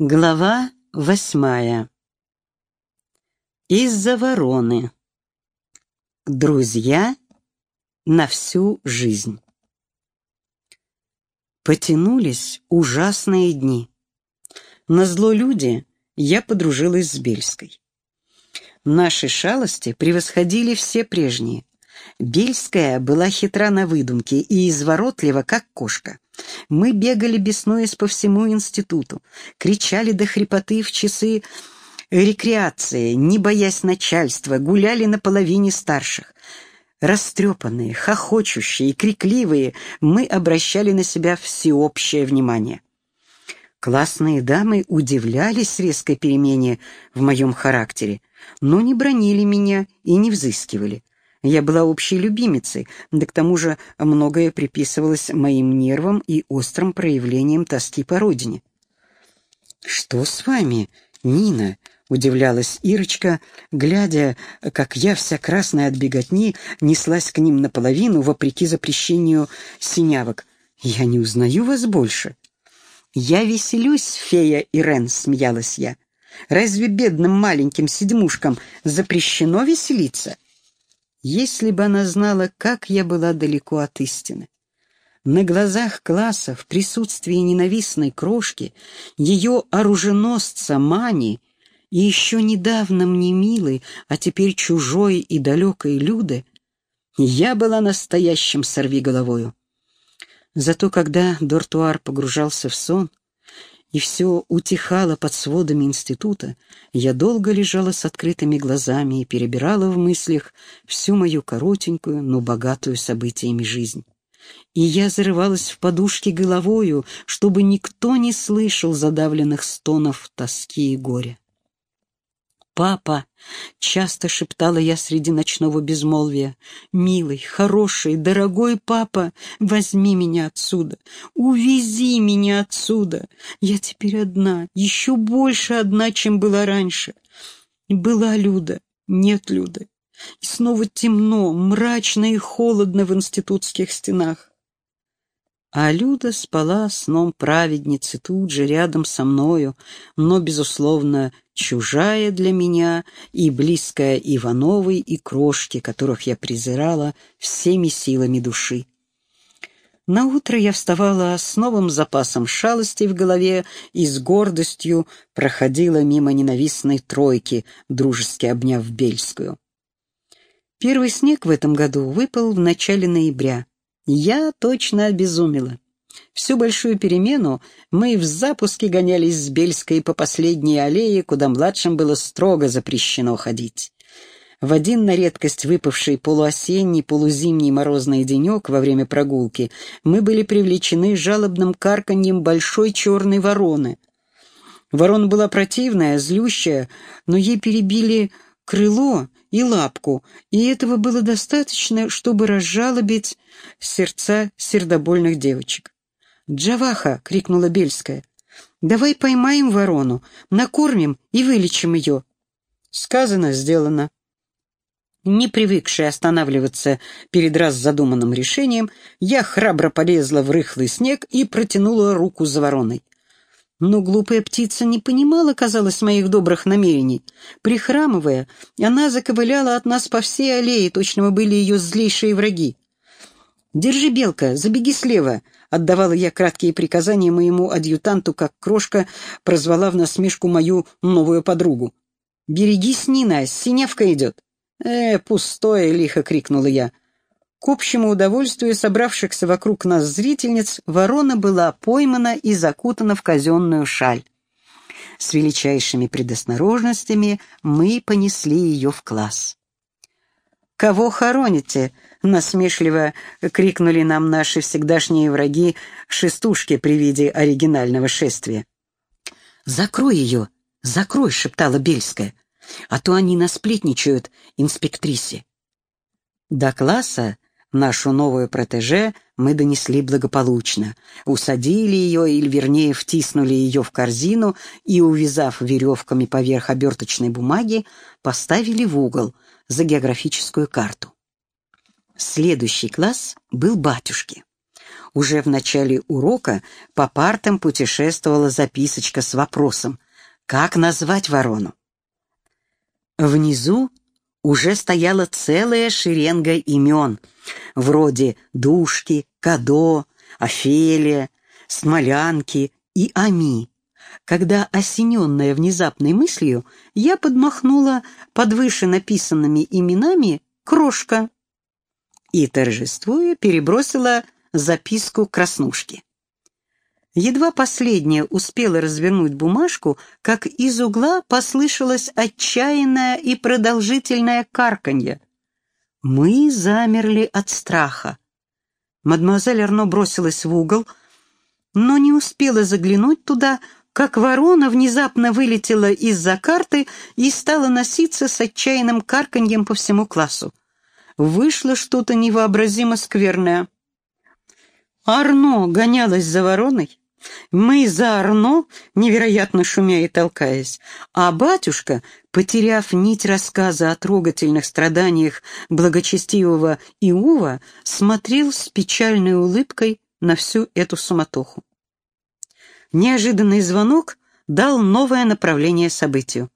Глава восьмая. Из-за вороны. Друзья на всю жизнь. Потянулись ужасные дни. На зло люди я подружилась с Бельской. Наши шалости превосходили все прежние. Бельская была хитра на выдумке и изворотлива, как кошка. Мы бегали, беснуясь по всему институту, кричали до хрипоты в часы рекреации, не боясь начальства, гуляли на половине старших. Растрепанные, хохочущие, крикливые, мы обращали на себя всеобщее внимание. Классные дамы удивлялись резкой перемене в моем характере, но не бронили меня и не взыскивали. Я была общей любимицей, да к тому же многое приписывалось моим нервам и острым проявлениям тоски по родине. «Что с вами, Нина?» — удивлялась Ирочка, глядя, как я, вся красная от беготни, неслась к ним наполовину, вопреки запрещению синявок. «Я не узнаю вас больше». «Я веселюсь, фея Ирен», — смеялась я. «Разве бедным маленьким седьмушкам запрещено веселиться?» Если бы она знала, как я была далеко от истины. На глазах класса, в присутствии ненавистной крошки, ее оруженосца Мани и еще недавно мне милой, а теперь чужой и далекой Люды, я была настоящим сорвиголовою. Зато когда Дортуар погружался в сон, и все утихало под сводами института, я долго лежала с открытыми глазами и перебирала в мыслях всю мою коротенькую, но богатую событиями жизнь. И я зарывалась в подушки головою, чтобы никто не слышал задавленных стонов тоски и горя. «Папа!» — часто шептала я среди ночного безмолвия. «Милый, хороший, дорогой папа, возьми меня отсюда, увези меня отсюда. Я теперь одна, еще больше одна, чем была раньше. Была Люда, нет Люды. И снова темно, мрачно и холодно в институтских стенах. А Люда спала сном праведницы тут же, рядом со мною, но, безусловно, чужая для меня и близкая Ивановой и крошке, которых я презирала всеми силами души. На утро я вставала с новым запасом шалостей в голове и с гордостью проходила мимо ненавистной тройки, дружески обняв Бельскую. Первый снег в этом году выпал в начале ноября. Я точно обезумела. Всю большую перемену мы в запуске гонялись с Бельской по последней аллее, куда младшим было строго запрещено ходить. В один на редкость выпавший полуосенний, полузимний морозный денек во время прогулки мы были привлечены жалобным карканьем большой черной вороны. Ворона была противная, злющая, но ей перебили крыло и лапку, и этого было достаточно, чтобы разжалобить сердца сердобольных девочек. «Джаваха!» — крикнула Бельская. «Давай поймаем ворону, накормим и вылечим ее». Сказано, сделано. Не привыкшая останавливаться перед раз задуманным решением, я храбро полезла в рыхлый снег и протянула руку за вороной. Но глупая птица не понимала, казалось, моих добрых намерений. Прихрамывая, она заковыляла от нас по всей аллее, точно мы были ее злейшие враги. «Держи, белка, забеги слева», — отдавала я краткие приказания моему адъютанту, как крошка прозвала в насмешку мою новую подругу. «Берегись, Нина, синявка идет». «Э, пустое!» — лихо крикнула я. К общему удовольствию собравшихся вокруг нас зрительниц ворона была поймана и закутана в казенную шаль. С величайшими предосторожностями мы понесли ее в класс. «Кого хороните?» — насмешливо крикнули нам наши всегдашние враги шестушки при виде оригинального шествия. «Закрой ее! Закрой!» — шептала Бельская. «А то они насплетничают, инспектрисе». До класса Нашу новую протеже мы донесли благополучно. Усадили ее, или вернее втиснули ее в корзину и, увязав веревками поверх оберточной бумаги, поставили в угол за географическую карту. Следующий класс был батюшки. Уже в начале урока по партам путешествовала записочка с вопросом «Как назвать ворону?». Внизу уже стояла целая шеренга имен, вроде Душки, Кадо, Офелия, Смолянки и Ами. Когда, осененная внезапной мыслью, я подмахнула под выше написанными именами «Крошка» и, торжествуя, перебросила записку Краснушке. Едва последняя успела развернуть бумажку, как из угла послышалось отчаянное и продолжительное карканье. Мы замерли от страха. Мадемуазель Арно бросилась в угол, но не успела заглянуть туда, как ворона внезапно вылетела из-за карты и стала носиться с отчаянным карканьем по всему классу. Вышло что-то невообразимо скверное. Арно гонялась за вороной, мы за Арно, невероятно шумя и толкаясь, а батюшка, потеряв нить рассказа о трогательных страданиях благочестивого Иова, смотрел с печальной улыбкой на всю эту суматоху. Неожиданный звонок дал новое направление событию.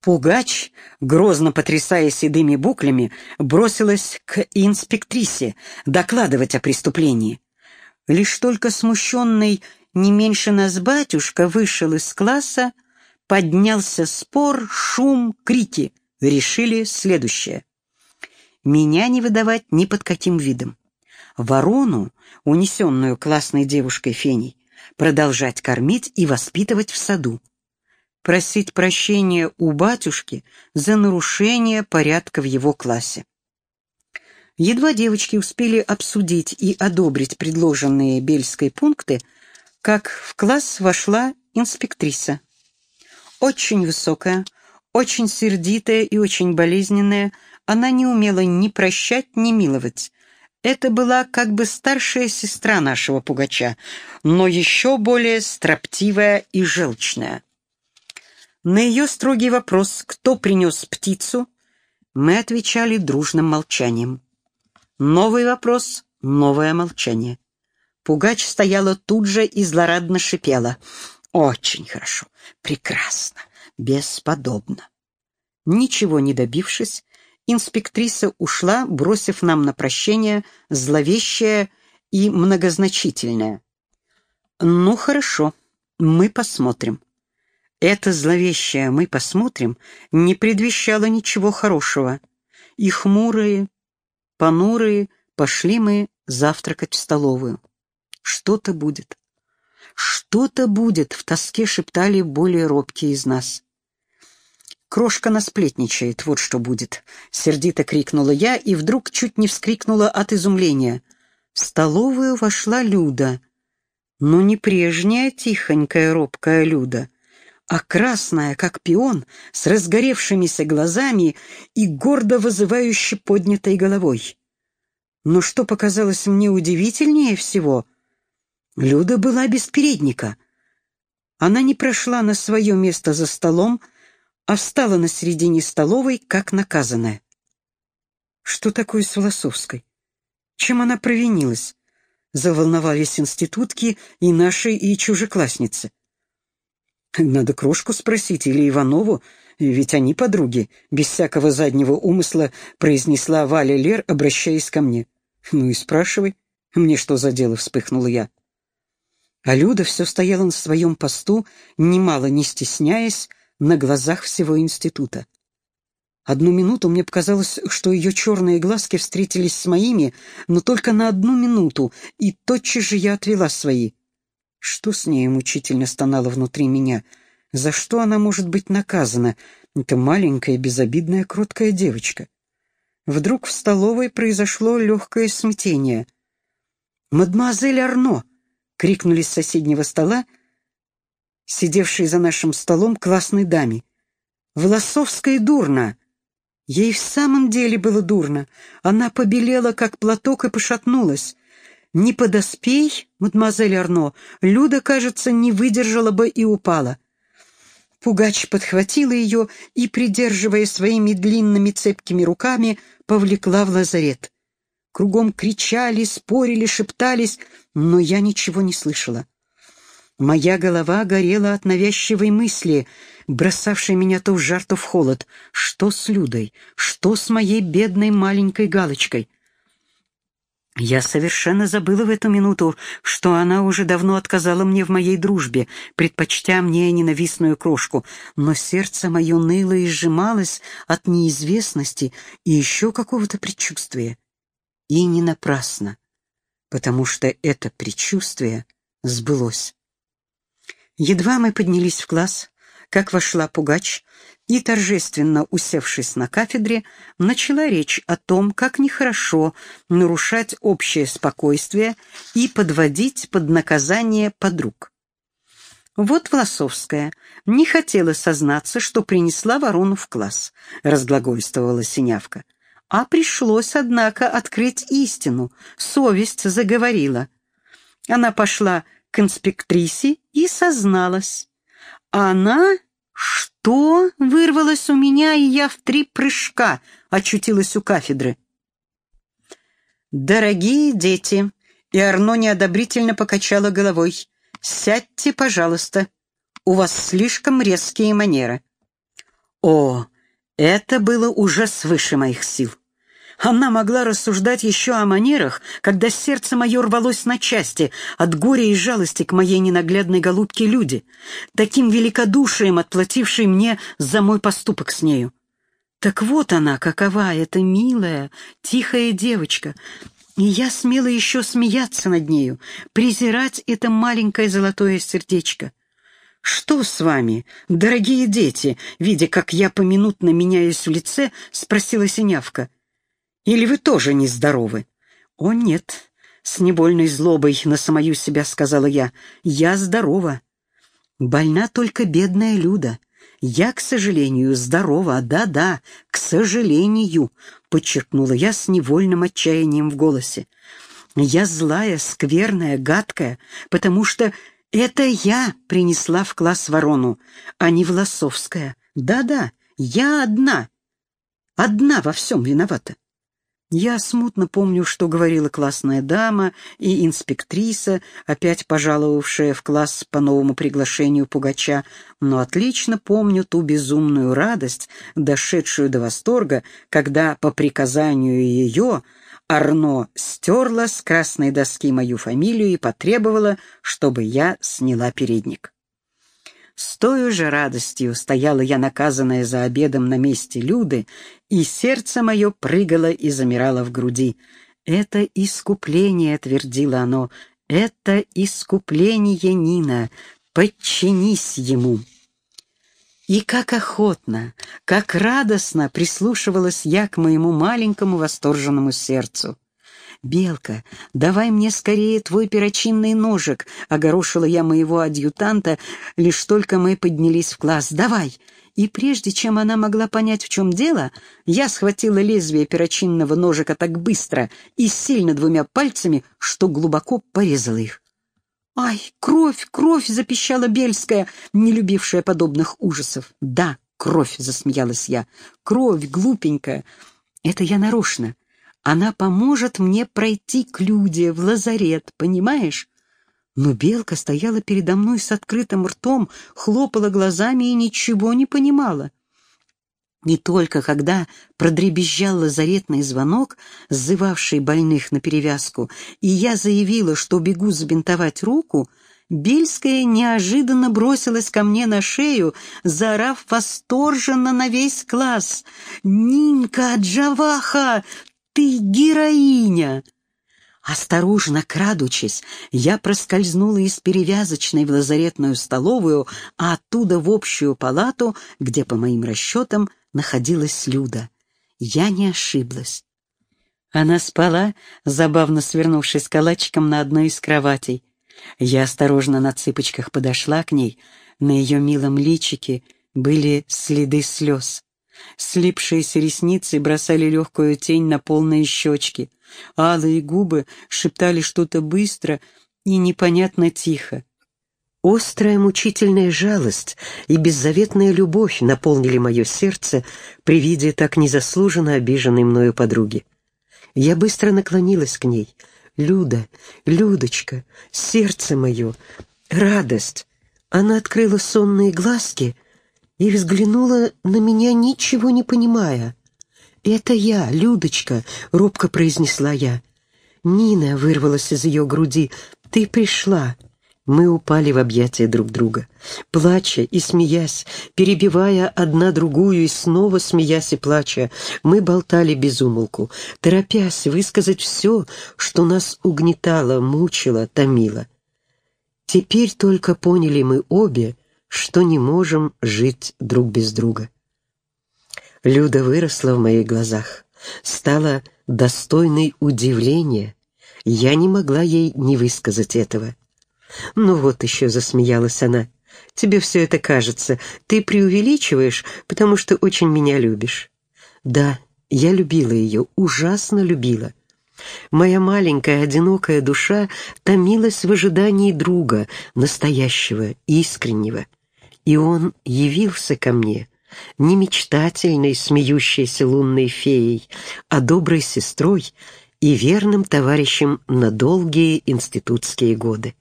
Пугач, грозно потрясая седыми буклями, бросилась к инспектрисе докладывать о преступлении. Лишь только смущенный не меньше нас батюшка вышел из класса, поднялся спор, шум, крики. Решили следующее. Меня не выдавать ни под каким видом. Ворону, унесенную классной девушкой Феней, продолжать кормить и воспитывать в саду. Просить прощения у батюшки за нарушение порядка в его классе. Едва девочки успели обсудить и одобрить предложенные Бельской пункты, как в класс вошла инспектриса. Очень высокая, очень сердитая и очень болезненная, она не умела ни прощать, ни миловать. Это была как бы старшая сестра нашего пугача, но еще более строптивая и желчная. На ее строгий вопрос, кто принес птицу, мы отвечали дружным молчанием. Новый вопрос, новое молчание. Пугач стояла тут же и злорадно шипела. «Очень хорошо, прекрасно, бесподобно». Ничего не добившись, инспектриса ушла, бросив нам на прощение зловещее и многозначительное. «Ну, хорошо, мы посмотрим». Это зловещее «мы посмотрим» не предвещало ничего хорошего. И хмурые, Понурые пошли мы завтракать в столовую. Что-то будет. Что-то будет, в тоске шептали более робкие из нас. «Крошка насплетничает, вот что будет!» — сердито крикнула я и вдруг чуть не вскрикнула от изумления. В столовую вошла Люда. Но не прежняя тихонькая робкая Люда, а красная, как пион, с разгоревшимися глазами и гордо вызывающе поднятой головой. Но что показалось мне удивительнее всего, Люда была без передника. Она не прошла на свое место за столом, а встала на середине столовой, как наказанная. Что такое с Волосовской? Чем она провинилась? Заволновались институтки и наши, и чужеклассницы. Надо Крошку спросить или Иванову, ведь они подруги, без всякого заднего умысла произнесла Валя Лер, обращаясь ко мне. Ну и спрашивай. Мне что за дело, вспыхнула я. А Люда все стояла на своем посту, немало не стесняясь, на глазах всего института. Одну минуту мне показалось, что ее черные глазки встретились с моими, но только на одну минуту, и тотчас же я отвела свои. Что с ней мучительно стонало внутри меня? За что она может быть наказана? Это маленькая, безобидная, кроткая девочка. Вдруг в столовой произошло легкое смятение. «Мадемуазель Арно!» — крикнули с соседнего стола, сидевшей за нашим столом классной даме. «Волосовская дурно!» Ей в самом деле было дурно. Она побелела, как платок, и пошатнулась. Не подоспей, мадемуазель Арно, Люда, кажется, не выдержала бы и упала. Пугач подхватила ее и, придерживая своими длинными цепкими руками, повлекла в лазарет. кругом кричали, спорили, шептались, но я ничего не слышала. Моя голова горела от навязчивой мысли, бросавшей меня то в жар, то в холод. Что с Людой? Что с моей бедной маленькой галочкой? Я совершенно забыла в эту минуту, что она уже давно отказала мне в моей дружбе, предпочтя мне ненавистную крошку, но сердце мое ныло и сжималось от неизвестности и еще какого-то предчувствия. И не напрасно, потому что это предчувствие сбылось. Едва мы поднялись в класс, как вошла Пугач и, торжественно усевшись на кафедре, начала речь о том, как нехорошо нарушать общее спокойствие и подводить под наказание подруг. Вот Власовская не хотела сознаться, что принесла ворону в класс, разглагольствовала Синявка. А пришлось, однако, открыть истину. Совесть заговорила. Она пошла к инспектрисе и созналась. Она «Что?» — вырвалось у меня, и я в три прыжка очутилась у кафедры. «Дорогие дети!» — и Арно неодобрительно покачала головой. «Сядьте, пожалуйста. У вас слишком резкие манеры». О, это было уже свыше моих сил. Она могла рассуждать еще о манерах, когда сердце мое рвалось на части от горя и жалости к моей ненаглядной голубке Люди, таким великодушием отплатившей мне за мой поступок с нею. Так вот она, какова эта милая, тихая девочка, и я смела еще смеяться над нею, презирать это маленькое золотое сердечко. «Что с вами, дорогие дети?» Видя, как я поминутно меняюсь в лице, спросила Синявка. Или вы тоже нездоровы?» «О, нет», — с небольной злобой на самую себя сказала я, — «я здорова. Больна только бедная Люда. Я, к сожалению, здорова, да-да, к сожалению», — подчеркнула я с невольным отчаянием в голосе. «Я злая, скверная, гадкая, потому что это я принесла в класс ворону, а не Власовская. Да-да, я одна, одна во всем виновата». Я смутно помню, что говорила классная дама и инспектриса, опять пожаловавшая в класс по новому приглашению Пугача, но отлично помню ту безумную радость, дошедшую до восторга, когда по приказанию ее Арно стерла с красной доски мою фамилию и потребовала, чтобы я сняла передник. С той же радостью стояла я наказанная за обедом на месте Люды, и сердце мое прыгало и замирало в груди. «Это искупление», — твердило оно, — «это искупление, Нина, подчинись ему». И как охотно, как радостно прислушивалась я к моему маленькому восторженному сердцу. «Белка, давай мне скорее твой перочинный ножик», — огорошила я моего адъютанта, лишь только мы поднялись в класс. «Давай!» И прежде чем она могла понять, в чем дело, я схватила лезвие перочинного ножика так быстро и сильно двумя пальцами, что глубоко порезала их. «Ай, кровь, кровь!» — запищала Бельская, не любившая подобных ужасов. «Да, кровь!» — засмеялась я. «Кровь, глупенькая! Это я нарочно. Она поможет мне пройти к Люде в лазарет, понимаешь? Но белка стояла передо мной с открытым ртом, хлопала глазами и ничего не понимала. И только когда продребезжал лазаретный звонок, сзывавший больных на перевязку, и я заявила, что бегу забинтовать руку, Бельская неожиданно бросилась ко мне на шею, заорав восторженно на весь класс. «Нинка, Джаваха, ты героиня!» Осторожно крадучись, я проскользнула из перевязочной в лазаретную столовую, а оттуда в общую палату, где, по моим расчетам, находилась Люда. Я не ошиблась. Она спала, забавно свернувшись калачиком на одной из кроватей. Я осторожно на цыпочках подошла к ней. На ее милом личике были следы слез. Слипшиеся ресницы бросали легкую тень на полные щечки. Алые губы шептали что-то быстро и непонятно тихо. Острая мучительная жалость и беззаветная любовь наполнили мое сердце при виде так незаслуженно обиженной мною подруги. Я быстро наклонилась к ней. «Люда, Людочка, сердце мое, радость!» Она открыла сонные глазки и взглянула на меня, ничего не понимая. «Это я, Людочка», — робко произнесла я. «Нина», — вырвалась из ее груди, — «ты пришла». Мы упали в объятия друг друга, плача и смеясь, перебивая одна другую и снова смеясь и плача, мы болтали без умолку, торопясь высказать все, что нас угнетало, мучило, томило. Теперь только поняли мы обе, что не можем жить друг без друга. Люда выросла в моих глазах, стала достойной удивления. Я не могла ей не высказать этого. «Ну вот еще», — засмеялась она, — «тебе все это кажется. Ты преувеличиваешь, потому что очень меня любишь». «Да, я любила ее, ужасно любила». Моя маленькая одинокая душа томилась в ожидании друга, настоящего, искреннего. И он явился ко мне, не мечтательной, смеющейся лунной феей, а доброй сестрой и верным товарищем на долгие институтские годы.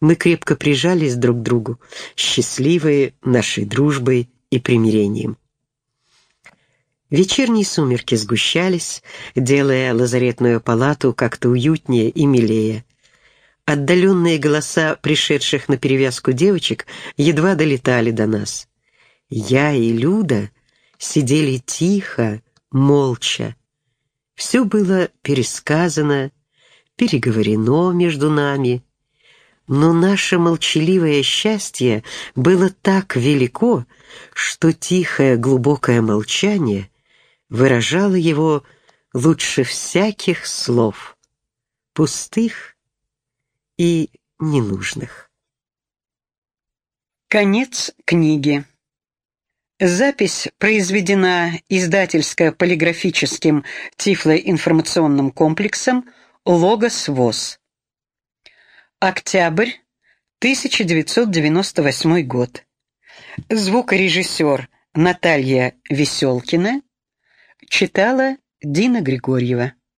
Мы крепко прижались друг к другу, счастливые нашей дружбой и примирением. Вечерние сумерки сгущались, делая лазаретную палату как-то уютнее и милее. Отдаленные голоса пришедших на перевязку девочек едва долетали до нас. Я и Люда сидели тихо, молча. Все было пересказано, переговорено между нами, но наше молчаливое счастье было так велико, что тихое глубокое молчание выражало его лучше всяких слов, пустых и ненужных. Конец книги. Запись произведена издательско-полиграфическим тифлоинформационным комплексом «Логос ВОЗ». Октябрь 1998 год. Звукорежиссер Наталья Веселкина читала Дина Григорьева.